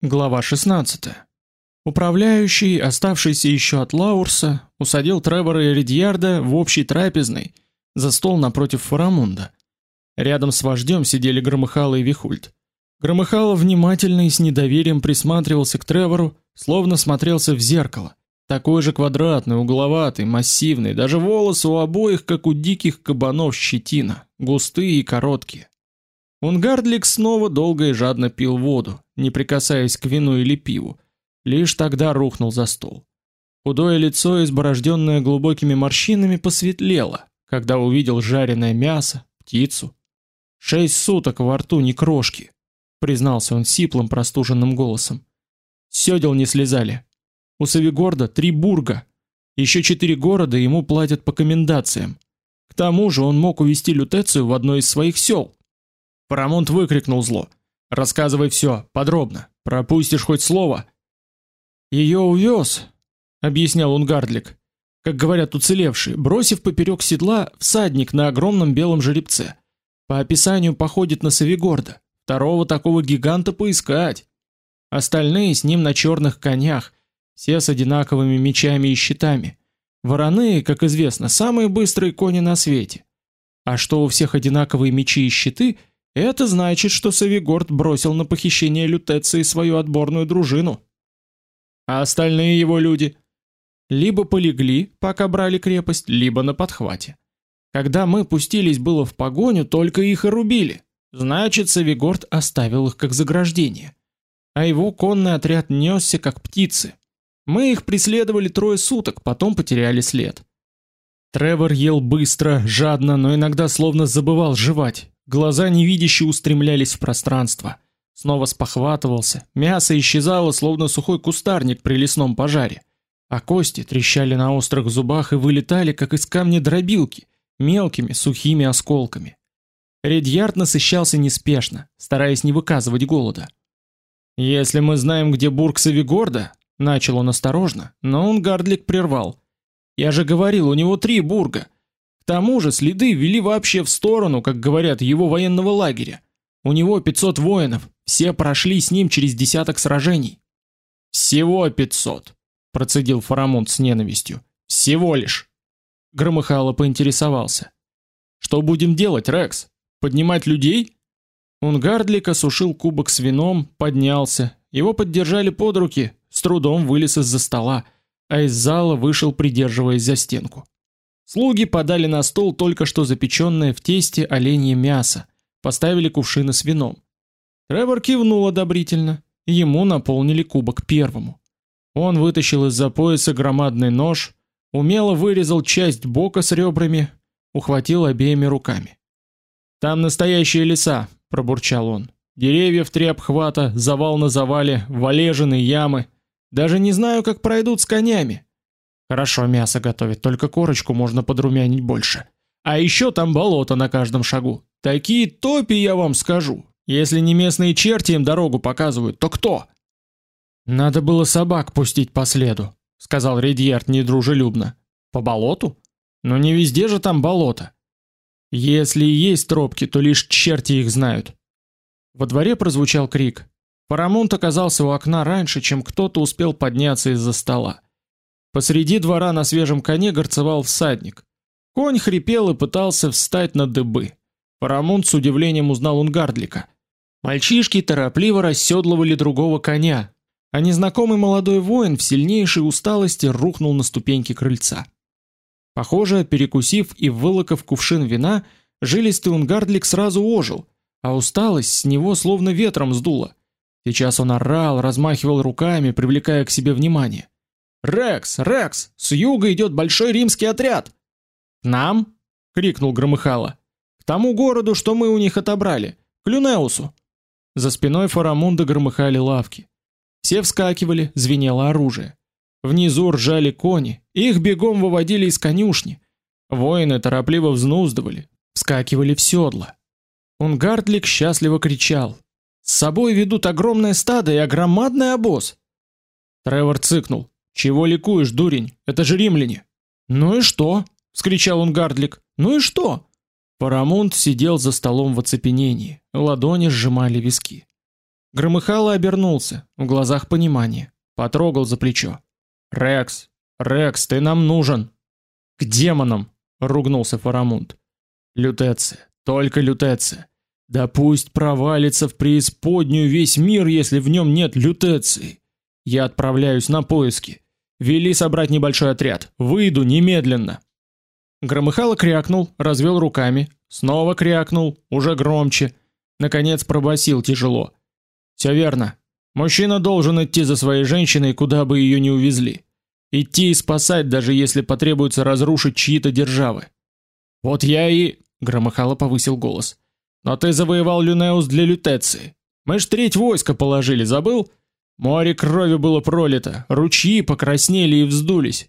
Глава 16. Управляющий, оставшийся еще от Лаурса, усадил Тревора и Редьярда в общей трапезной за стол напротив Фарамунда. Рядом с вождем сидели Громыхало и Вихульд. Громыхало внимательно и с недоверием присматривался к Тревору, словно смотрелся в зеркало. Такой же квадратный, угловатый, массивный, даже волосы у обоих, как у диких кабанов, щетина, густые и короткие. Унгардлик снова долго и жадно пил воду, не прикасаясь к вину или пиву. Лишь тогда рухнул за стол. Худое лицо, изборожденное глубокими морщинами, посветлело, когда увидел жареное мясо, птицу. Шесть суток во рту ни крошки, признался он сиплым простуженным голосом. Сёдел не слезали. У Савигорда три бурга. Еще четыре города ему платят по комендациям. К тому же он мог увести Лютецию в одно из своих сел. Парамонт выкрикнул зло: "Рассказывай все, подробно. Пропустишь хоть слово?" Ее увез, объяснял он Гардлик, как говорят уцелевшие, бросив поперек седла всадник на огромном белом жеребце. По описанию походит на Савигорда. Второго такого гиганта поискать. Остальные с ним на черных конях, все с одинаковыми мечами и щитами. Вороны, как известно, самые быстрые кони на свете. А что у всех одинаковые мечи и щиты, это значит, что Савигорд бросил на похищение Лютеции свою отборную дружину. А остальные его люди либо полегли, пока брали крепость, либо на подхвате. Когда мы пустились было в погоню, только их и рубили. Значит, Савигорд оставил их как заграждение. А его конный отряд нёсся как птицы. Мы их преследовали трое суток, потом потеряли след. Тревор ел быстро, жадно, но иногда словно забывал жевать. Глаза невидяще устремлялись в пространство. Снова спохватывался, мясо исчезало, словно сухой кустарник при лесном пожаре, а кости трещали на острых зубах и вылетали, как из камня дробилки, мелкими сухими осколками. Редьярд насыщался неспешно, стараясь не выказывать голода. Если мы знаем, где бург Савигорда, начал он осторожно, но он Гардлик прервал. Я же говорил, у него три бурга тому же следы вели вообще в сторону, как говорят, его военного лагеря. У него 500 воинов, все прошли с ним через десяток сражений. Всего 500, процедил Фарамунд с ненавистью. Всего лишь. Громыхало поинтересовался: "Что будем делать, Рекс? Поднимать людей?" Унгардлик осушил кубок с вином, поднялся. Его поддержали под руки, с трудом вылез из-за стола, а из зала вышел, придерживаясь за стенку. Слуги подали на стол только что запеченное в тесте оленье мясо, поставили кувшины с вином. Тревор кивнул одобрительно, ему наполнили кубок первому. Он вытащил из-за пояса громадный нож, умело вырезал часть бока с ребрами, ухватил обеими руками. Там настоящие леса, пробурчал он. Деревья в три обхвата, завал на завале, валежины, ямы. Даже не знаю, как пройдут с конями. Хорошо мясо готовит, только корочку можно подрумянить больше. А еще там болото на каждом шагу. Такие топи, я вам скажу. Если не местные черти им дорогу показывают, то кто? Надо было собак пустить по следу, сказал Редьярд недружелюбно. По болоту? Но не везде же там болото. Если и есть тропки, то лишь черти их знают. Во дворе прозвучал крик. Парамонт оказался у окна раньше, чем кто-то успел подняться из-за стола. Посреди двора на свежем коне горцевал всадник. Конь хрипел и пытался встать на дыбы. Парамонт с удивлением узнал Унгардлика. Мальчишки торопливо расседлывали другого коня, а незнакомый молодой воин в сильнейшей усталости рухнул на ступеньки крыльца. Похоже, перекусив и вылокав кувшин вина, жилистый Унгардлик сразу ожил, а усталость с него словно ветром сдуло. Сейчас он орал, размахивал руками, привлекая к себе внимание. Рекс, Рекс, с юга идет большой римский отряд. Нам? крикнул Громыхало. К тому городу, что мы у них отобрали, к Люнеусу. За спиной Фарамунда громыхали лавки. Все вскакивали, звенело оружие. Внизу ржали кони, их бегом выводили из конюшни. Воины торопливо взнуздывали, вскакивали в седла. Унгардлик счастливо кричал: "С собой ведут огромное стадо и огромадный обоз". Тревор цыкнул: чего ликуешь, дурень? Это же римляне. Ну и что? вскричал он Гардлик. Ну и что? Парамонт сидел за столом в оцепенении, ладони сжимали виски. Громыхало обернулся, в глазах понимание, потрогал за плечо. Рекс, Рекс, ты нам нужен. К демонам, ругнулся Фарамунд. Лютеция, только лютеция. Да пусть провалится в преисподнюю весь мир, если в нем нет лютеции. Я отправляюсь на поиски. Вели собрать небольшой отряд. Выйду немедленно. Громыхало крякнул, развел руками, снова крякнул, уже громче, наконец пробасил тяжело: "Все верно. Мужчина должен идти за своей женщиной, куда бы ее ни увезли. Идти и спасать, даже если потребуется разрушить чьи-то державы. Вот я и Громыхало повысил голос. Но ты завоевал Люнеус для лютеции. Мы ж треть войска положили, забыл? Море крови было пролито, ручьи покраснели и вздулись.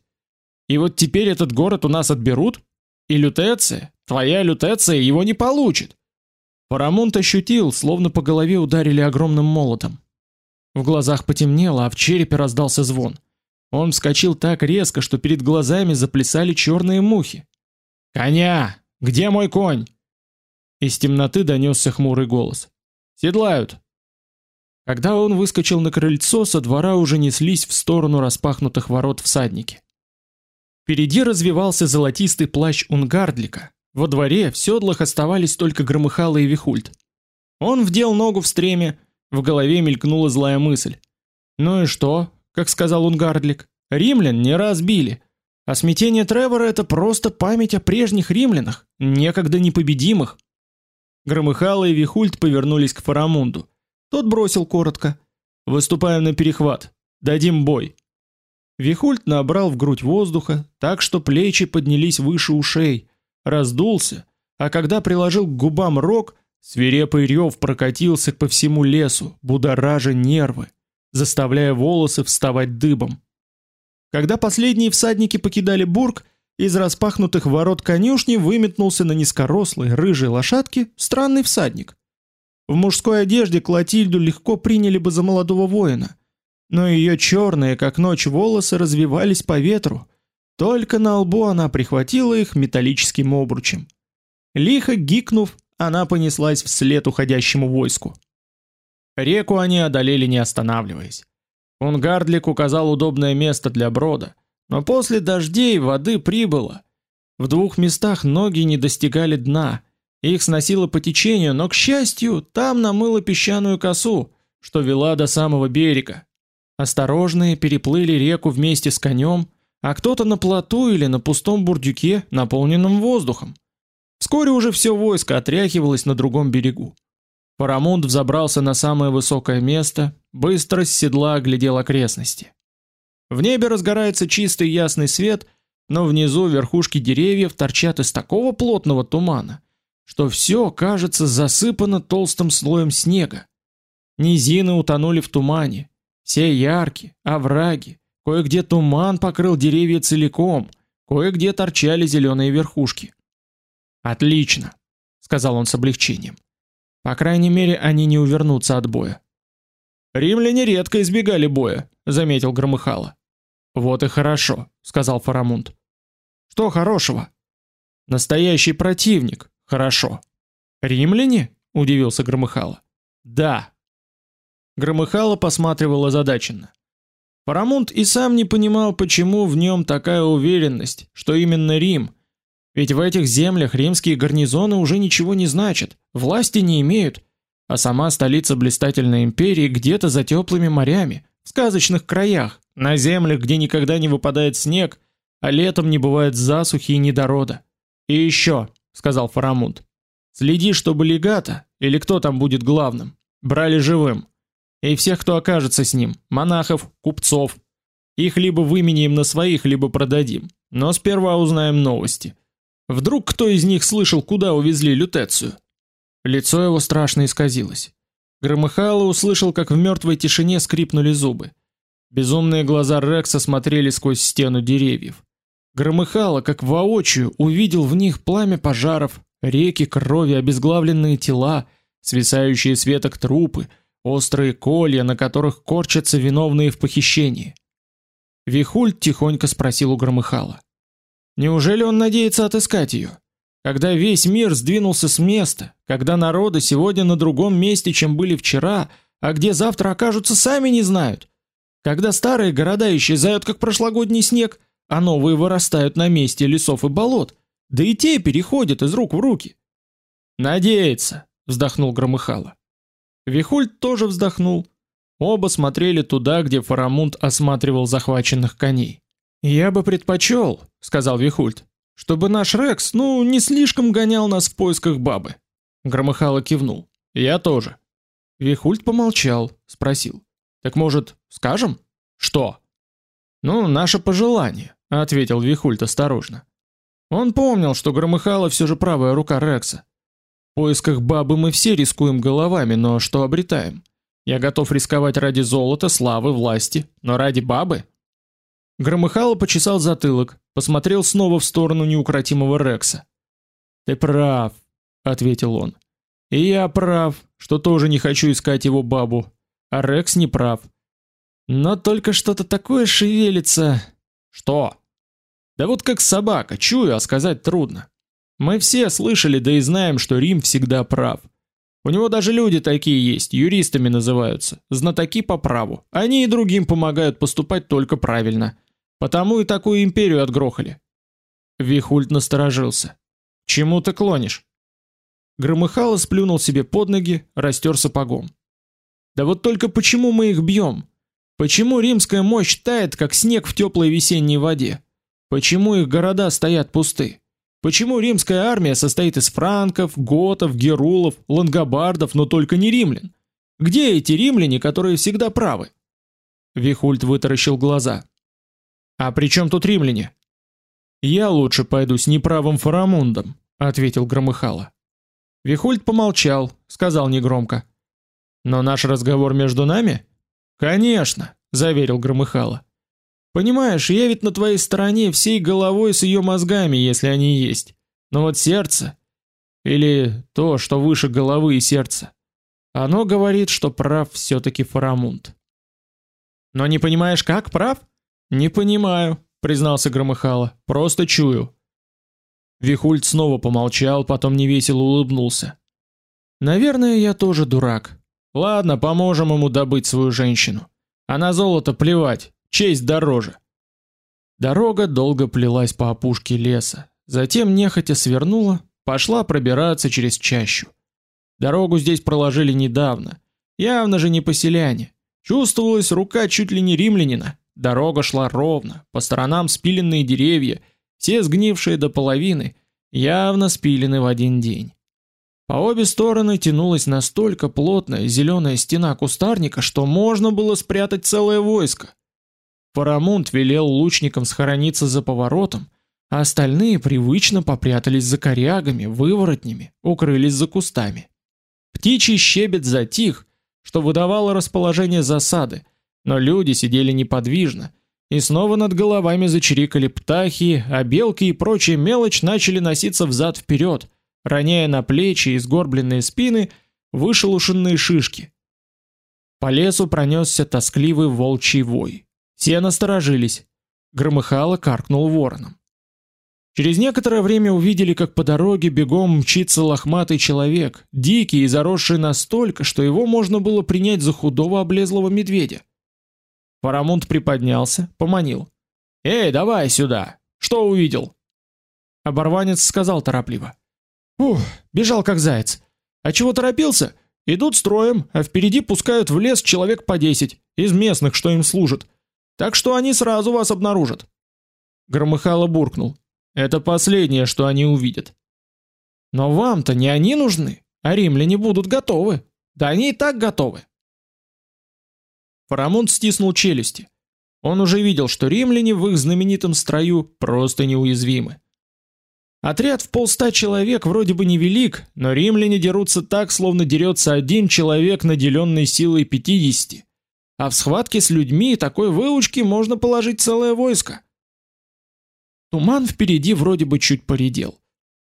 И вот теперь этот город у нас отберут, и лютеция, твоя лютеция его не получит. Парамонт ощутил, словно по голове ударили огромным молотом. В глазах потемнело, а в черепе раздался звон. Он вскочил так резко, что перед глазами заплясали черные мухи. "Коня! Где мой конь?" Из темноты донесся хмурый голос. "Седлают". Когда он выскочил на крыльцо, со двора уже неслись в сторону распахнутых ворот всадники. Впереди развивался золотистый плащ Унгардлика. Во дворе в седлах оставались только Громыхало и Вихульт. Он вдел ногу в стремя, в голове мелькнула злая мысль. Ну и что? как сказал Унгардлик. Римлян не разбили. А смятение Тревора это просто память о прежних римлянах, некогда непобедимых. Громыхало и Вихульт повернулись к Фарамунду. Тот бросил коротко: "Выступаем на перехват. Дадим бой". Вихульт набрал в грудь воздуха, так что плечи поднялись выше ушей, раздулся, а когда приложил к губам рог, свирепый рев прокатился по всему лесу, будоража нервы заставляя волосы вставать дыбом. Когда последние всадники покидали бург, из распахнутых ворот конюшни выметнулся на низкорослой рыжей лошадке странный всадник. В мужской одежде Клотильду легко приняли бы за молодого воина, но ее черные, как ночь, волосы развивались по ветру. Только на лбу она прихватила их металлическим обручем. Лихо гикнув, она понеслась вслед уходящему войску. Реку они одолели не останавливаясь. Унгардлик указал удобное место для брода, но после дождей воды прибыло. В двух местах ноги не достигали дна. Их сносило по течению, но к счастью, там намыло песчаную косу, что вела до самого берега. Осторожные переплыли реку вместе с конем, а кто-то на плоту или на пустом бурдюке, наполненном воздухом. Вскоре уже все войско отряхивалось на другом берегу. Парамунд взобрался на самое высокое место, быстро с седла оглядел окрестности. В небе разгорается чистый ясный свет, но внизу верхушки деревьев торчат из такого плотного тумана, что все кажется засыпано толстым слоем снега. Низины утонули в тумане, все яркие, овраги, кое-где туман покрыл деревья целиком, кое-где торчали зеленые верхушки. Отлично, сказал он с облегчением. По крайней мере, они не увернутся от боя. Римляне редко избегали боя, заметил Громыхало. Вот и хорошо, сказал Фарамунд. Что хорошего? Настоящий противник. Хорошо. Римляне? удивился Громыхало. Да. Громыхало посматривал озадаченно. Фарамунд и сам не понимал, почему в нем такая уверенность, что именно Рим ведь в этих землях римские гарнизоны уже ничего не значат, власти не имеют, а сама столица блистательной империи где-то за теплыми морями, в сказочных краях, на землях, где никогда не выпадает снег, а летом не бывает засухи и недорода. И еще, сказал Фарамунд, следи, чтобы легата или кто там будет главным, брали живым. И всех, кто окажется с ним, монахов, купцов. Их либо выменяем на своих, либо продадим. Но сперва узнаем новости. Вдруг кто из них слышал, куда увезли лютецию? Лицо его страшно исказилось. Громыхало услышал, как в мертвой тишине скрипнули зубы. Безумные глаза Рекса смотрели сквозь стену деревьев. Громыхало, как воочию, увидел в них пламя пожаров, реки крови, обезглавленные тела, свисающие с веток трупы, острые колья, на которых корчатся виновные в похищении. Вихуль тихонько спросил у Громыхала: Неужели он надеется отыскать ее? Когда весь мир сдвинулся с места, когда народы сегодня на другом месте, чем были вчера, а где завтра окажутся, сами не знают. Когда старые города исчезают, как прошлогодний снег, а новые вырастают на месте лесов и болот, да и те переходят из рук в руки. Надеется, вздохнул Громыхало. Вихульт тоже вздохнул. Оба смотрели туда, где Фарамунд осматривал захваченных коней. Я бы предпочел, сказал Вихульт, чтобы наш Рекс, ну, не слишком гонял нас в поисках бабы. Громыхало кивнул. Я тоже. Вихульт помолчал, спросил: "Так может, скажем, что?" "Ну, наше пожелание", ответил Вихульт осторожно. Он помнил, что Громыхало все же правая рука Рекса. В поисках бабы мы все рискуем головами, но что обретаем? Я готов рисковать ради золота, славы, власти, но ради бабы? Громыхало почесал затылок, посмотрел снова в сторону неукротимого Рекса. Ты прав, ответил он. И я прав, что тоже не хочу искать его бабу. А Рекс не прав. Но только что-то такое шевелится. Что? Да вот как собака, чую, а сказать трудно. Мы все слышали, да и знаем, что Рим всегда прав. У него даже люди такие есть, юристами называются, знатоки по праву. Они и другим помогают поступать только правильно. Потому и такую империю отгрохали. Вихульт насторожился. Чему ты клонишь? Громыхало сплюнул себе под ноги, растер сапогом. Да вот только почему мы их бьем? Почему римская мощь тает, как снег в теплой весенней воде? Почему их города стоят пусты? Почему римская армия состоит из франков, готов, герулов, лангобардов, но только не римлян? Где эти римляне, которые всегда правы? Вихульт вытаращил глаза. А при чем тут римляне? Я лучше пойду с неправым Фарамундом, ответил Громыхало. Вихульт помолчал, сказал негромко: "Но наш разговор между нами?" "Конечно", заверил Громыхало. Понимаешь, я ведь на твоей стороне всей головой с ее мозгами, если они есть. Но вот сердце или то, что выше головы и сердца, оно говорит, что прав все таки Фарамунд. Но не понимаешь, как прав? Не понимаю, признался Громыхало. Просто чую. Вихульт снова помолчал, потом невесело улыбнулся. Наверное, я тоже дурак. Ладно, поможем ему добыть свою женщину. А на золото плевать. Честь дороже. Дорога долго плелась по опушке леса, затем нехотя свернула, пошла пробираться через чащу. Дорогу здесь проложили недавно, явно же не поселяне. Чувствовалась рука чуть ли не римлянина. Дорога шла ровно, по сторонам спиленные деревья, все сгнившие до половины, явно спилены в один день. По обе стороны тянулась настолько плотная зеленая стена кустарника, что можно было спрятать целое войско. Парамунд велел лучникам схорониться за поворотом, а остальные привычно попрятались за корягами, выворотнями, укрылись за кустами. Птичий щебет затих, что выдавало расположение засады, но люди сидели неподвижно, и снова над головами зачирикали птахи, а белки и прочая мелочь начали носиться взад вперед, роняя на плечи и сгорбленные спины вышелушенные шишки. По лесу пронесся тоскливый волчий вой. Все насторожились. Громыхало каркнул вороном. Через некоторое время увидели, как по дороге бегом мчится лохматый человек, дикий и заросший настолько, что его можно было принять за худого облезлого медведя. Парамонт приподнялся, поманил: "Эй, давай сюда. Что увидел?" Оборванец сказал торопливо: "Ух, бежал как заяц. А чего торопился? Идут строем, а впереди пускают в лес человек по десять из местных, что им служат. Так что они сразу вас обнаружат. Громыхало буркнул: "Это последнее, что они увидят". Но вам-то не они нужны, а римляне будут готовы. Да они и так готовы. Фарамунд стиснул челюсти. Он уже видел, что римляне в их знаменитом строю просто неуязвимы. Отряд в полста человек вроде бы невелик, но римляне дерутся так, словно дерется один человек, наделенный силой пятидесяти. А в схватке с людьми такой выучки можно положить целое войско. Туман впереди вроде бы чуть поредел.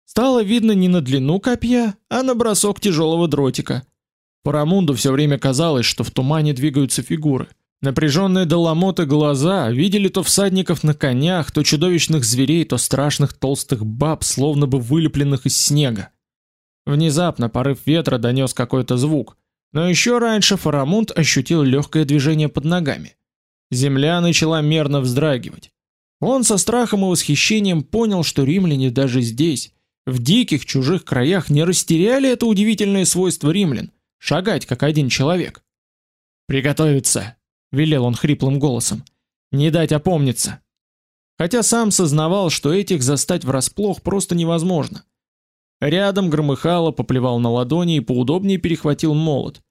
Стало видно не на длину копья, а на бросок тяжелого дротика. Парамунду все время казалось, что в тумане двигаются фигуры. Напряженные до ломоты глаза видели то всадников на конях, то чудовищных зверей, то страшных толстых баб, словно бы вылепленных из снега. Внезапно порыв ветра донес какой-то звук. Но еще раньше Фарамунд ощутил легкое движение под ногами. Земля начала мерно вздрагивать. Он со страхом и восхищением понял, что римляне даже здесь, в диких чужих краях, не растеряли это удивительное свойство римлян шагать как один человек. Приготовиться, велел он хриплым голосом. Не дать опомниться. Хотя сам сознавал, что этих застать врасплох просто невозможно. Рядом громыхало, поплевал на ладони и поудобнее перехватил молот.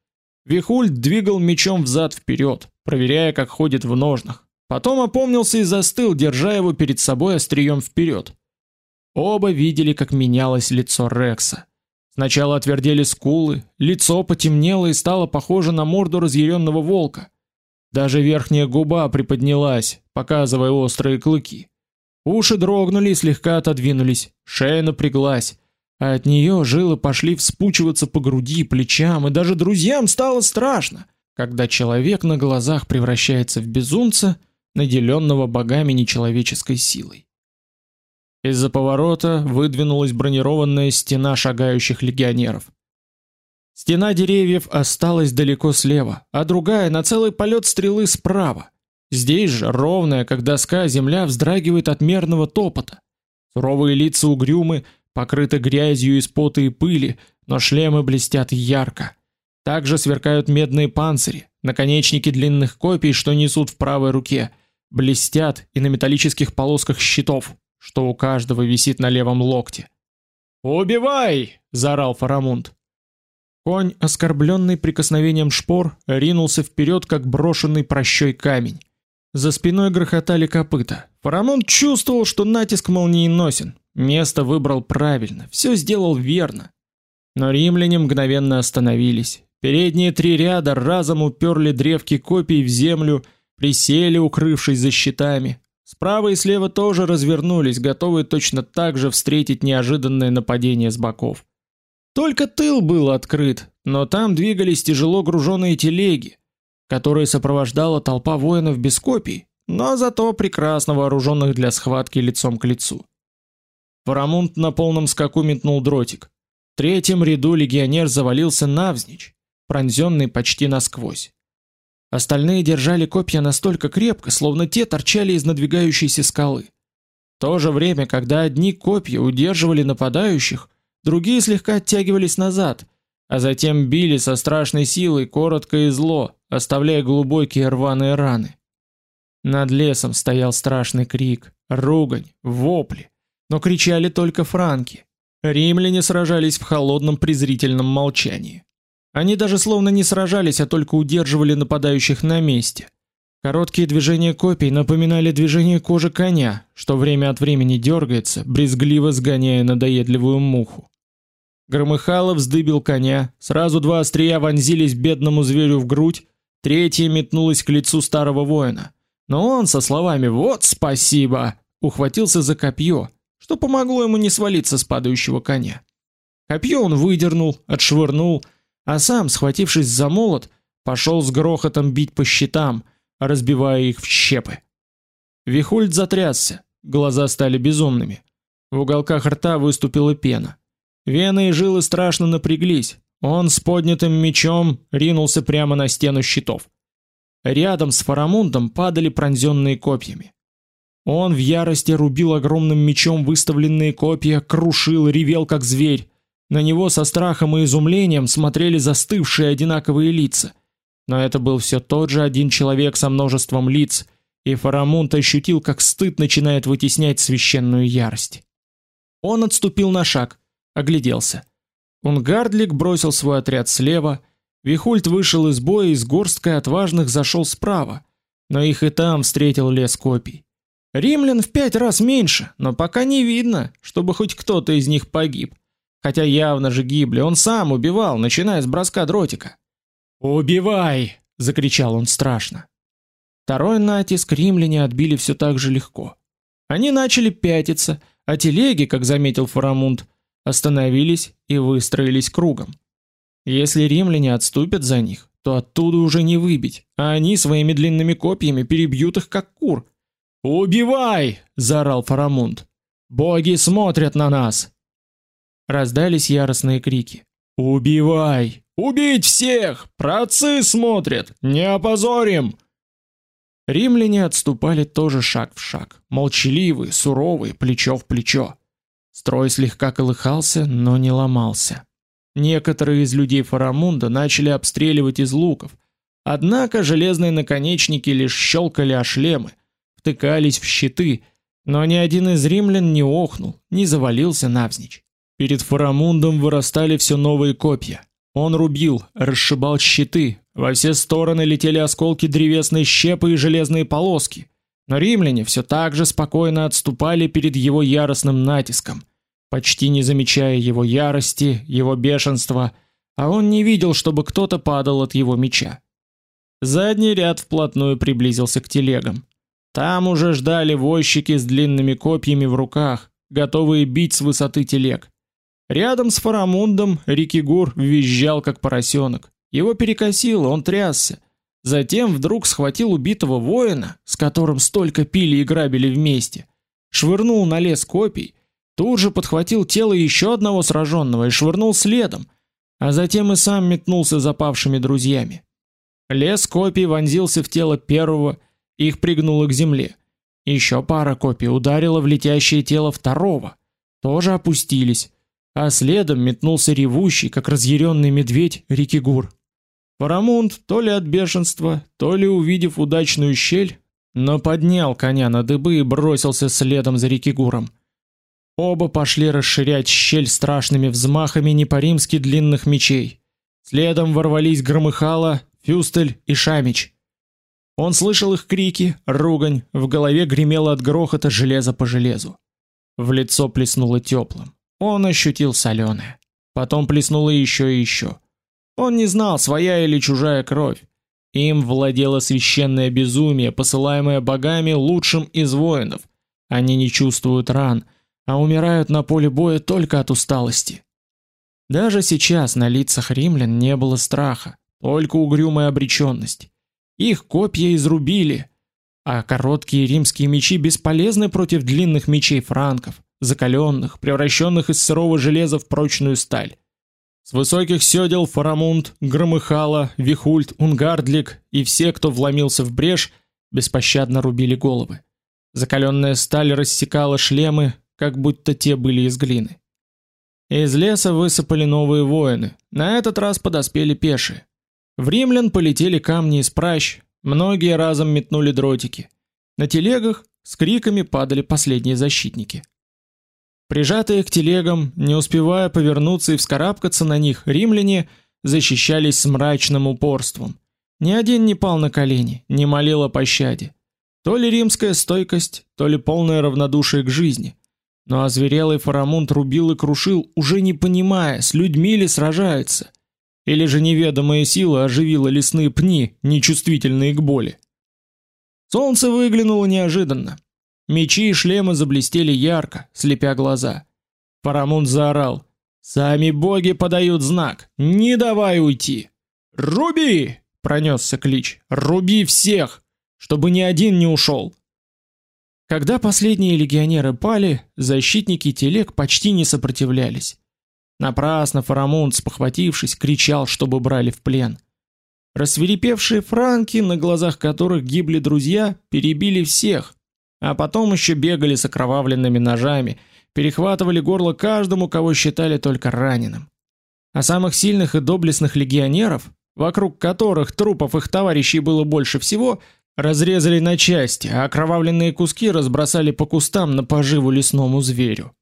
Вихульд двигал мечом взад вперед, проверяя, как ходит в ножнах. Потом опомнился и застыл, держа его перед собой острием вперед. Оба видели, как менялось лицо Рекса. Сначала отвердели скулы, лицо потемнело и стало похоже на морду разъяренного волка. Даже верхняя губа приподнялась, показывая острые клыки. Уши дрогнули и слегка отодвинулись, шея напряглась а от нее жилы пошли вспучиваться по груди, плечам, и даже друзьям стало страшно, когда человек на глазах превращается в безумца, наделенного богами нечеловеческой силой. Из-за поворота выдвинулась бронированная стена шагающих легионеров. Стена деревьев осталась далеко слева, а другая на целый полет стрелы справа. Здесь же ровная, как доска, земля вздрагивает от мерного топота. Суровые лица угрюмы, покрыты грязью из пота и пыли, но шлемы блестят ярко. Также сверкают медные панцири, наконечники длинных копий, что несут в правой руке, блестят и на металлических полосках щитов, что у каждого висит на левом локте. "Убивай!" заорал Фарамунд. Конь, оскорбленный прикосновением шпор, ринулся вперед, как брошенный прощой камень. За спиной грохотали копыта. Фарамунд чувствовал, что натиск молниеносен, Место выбрал правильно, все сделал верно. Но римляне мгновенно остановились. Передние три ряда разом уперли древки копий в землю, присели, укрывшись за щитами. Справа и слева тоже развернулись, готовые точно так же встретить неожиданное нападение с боков. Только тыл был открыт, но там двигались тяжело груженные телеги, которые сопровождала толпа воинов без копий, но зато прекрасно вооруженных для схватки лицом к лицу. Фарамунд на полном скаку метнул дротик. В третьем ряду легионер завалился навзничь, пронзенный почти насквозь. Остальные держали копья настолько крепко, словно те торчали из надвигающейся скалы. В то же время, когда одни копья удерживали нападающих, другие слегка оттягивались назад, а затем били со страшной силой, коротко и зло, оставляя глубокие рваные раны. Над лесом стоял страшный крик, ругань, вопли но кричали только франки. Римляне сражались в холодном презрительном молчании. Они даже словно не сражались, а только удерживали нападающих на месте. Короткие движения копий напоминали движение кожи коня, что время от времени дергается, брезгливо сгоняя надоедливую муху. Громыхало вздыбил коня, сразу два острия вонзились бедному зверю в грудь, третье метнулось к лицу старого воина. Но он со словами «Вот спасибо!» ухватился за копье, что помогло ему не свалиться с падающего коня. Копье он выдернул, отшвырнул, а сам, схватившись за молот, пошел с грохотом бить по щитам, разбивая их в щепы. Вихульд затрясся, глаза стали безумными. В уголках рта выступила пена. Вены и жилы страшно напряглись. Он с поднятым мечом ринулся прямо на стену щитов. Рядом с Фарамундом падали пронзенные копьями. Он в ярости рубил огромным мечом выставленные копья, крушил, ревел как зверь. На него со страхом и изумлением смотрели застывшие одинаковые лица. Но это был все тот же один человек со множеством лиц, и Фарамунд ощутил, как стыд начинает вытеснять священную ярость. Он отступил на шаг, огляделся. Унгардлик бросил свой отряд слева, Вихульт вышел из боя и с горсткой отважных зашел справа, но их и там встретил лес копий. Римлян в пять раз меньше, но пока не видно, чтобы хоть кто-то из них погиб. Хотя явно же гибли, он сам убивал, начиная с броска дротика. "Убивай!" закричал он страшно. Второй натиск римляне отбили все так же легко. Они начали пятиться, а телеги, как заметил Фарамунд, остановились и выстроились кругом. Если римляне отступят за них, то оттуда уже не выбить, а они своими длинными копьями перебьют их как кур. "Убивай!" заорал Фарамунд. "Боги смотрят на нас!" Раздались яростные крики. "Убивай! Убить всех! Праотцы смотрят! Не опозорим!» Римляне отступали тоже шаг в шаг, молчаливые, суровые, плечо в плечо. Строй слегка колыхался, но не ломался. Некоторые из людей Фарамунда начали обстреливать из луков, однако железные наконечники лишь щелкали о шлемы, втыкались в щиты, но ни один из римлян не охнул, не завалился навзничь. Перед Фарамундом вырастали все новые копья. Он рубил, расшибал щиты, во все стороны летели осколки древесной щепы и железные полоски. Но римляне все так же спокойно отступали перед его яростным натиском, почти не замечая его ярости, его бешенства, а он не видел, чтобы кто-то падал от его меча. Задний ряд вплотную приблизился к телегам. Там уже ждали возчики с длинными копьями в руках, готовые бить с высоты телег. Рядом с Фарамундом Рикигур визжал как поросенок. Его перекосило, он трясся. Затем вдруг схватил убитого воина, с которым столько пили и грабили вместе, швырнул на лес копий, тут же подхватил тело еще одного сраженного и швырнул следом, а затем и сам метнулся за павшими друзьями. Лес копий вонзился в тело первого, их пригнуло к земле. Еще пара копий ударила в летящее тело второго, тоже опустились а следом метнулся ревущий, как разъяренный медведь, Рикигур. Парамунд, то ли от бешенства, то ли увидев удачную щель, но поднял коня на дыбы и бросился следом за Рикигуром. Оба пошли расширять щель страшными взмахами не по-римски длинных мечей. Следом ворвались Громыхало, Фюстель и Шамич. Он слышал их крики, ругань, в голове гремело от грохота железо по железу. В лицо плеснуло теплым. Он ощутил соленое. Потом плеснуло еще и еще. Он не знал, своя или чужая кровь. Им владело священное безумие, посылаемое богами лучшим из воинов. Они не чувствуют ран, а умирают на поле боя только от усталости. Даже сейчас на лицах римлян не было страха, только угрюмая обреченность. Их копья изрубили, а короткие римские мечи бесполезны против длинных мечей франков закаленных, превращенных из сырого железа в прочную сталь. С высоких сёдел Фарамунд, Громыхало, Вихульт, Унгардлик и все, кто вломился в брешь, беспощадно рубили головы. Закаленная сталь рассекала шлемы, как будто те были из глины. Из леса высыпали новые воины. На этот раз подоспели пешие. В римлян полетели камни из пращ, многие разом метнули дротики. На телегах с криками падали последние защитники. Прижатые к телегам, не успевая повернуться и вскарабкаться на них, римляне защищались с мрачным упорством. Ни один не пал на колени, не молил о пощаде. То ли римская стойкость, то ли полное равнодушие к жизни. Но озверелый Фарамунд рубил и крушил, уже не понимая, с людьми ли сражается, или же неведомая сила оживила лесные пни, нечувствительные к боли. Солнце выглянуло неожиданно, Мечи и шлемы заблестели ярко, слепя глаза. Парамунд заорал: "Сами боги подают знак! Не давай уйти! Руби!" пронесся клич. "Руби всех, чтобы ни один не ушел!" Когда последние легионеры пали, защитники телег почти не сопротивлялись. Напрасно Фарамунд, спохватившись, кричал, чтобы брали в плен. Рассверепевшие франки, на глазах которых гибли друзья, перебили всех, а потом еще бегали с окровавленными ножами, перехватывали горло каждому, кого считали только раненым. А самых сильных и доблестных легионеров, вокруг которых трупов их товарищей было больше всего, разрезали на части, а окровавленные куски разбросали по кустам на поживу лесному зверю.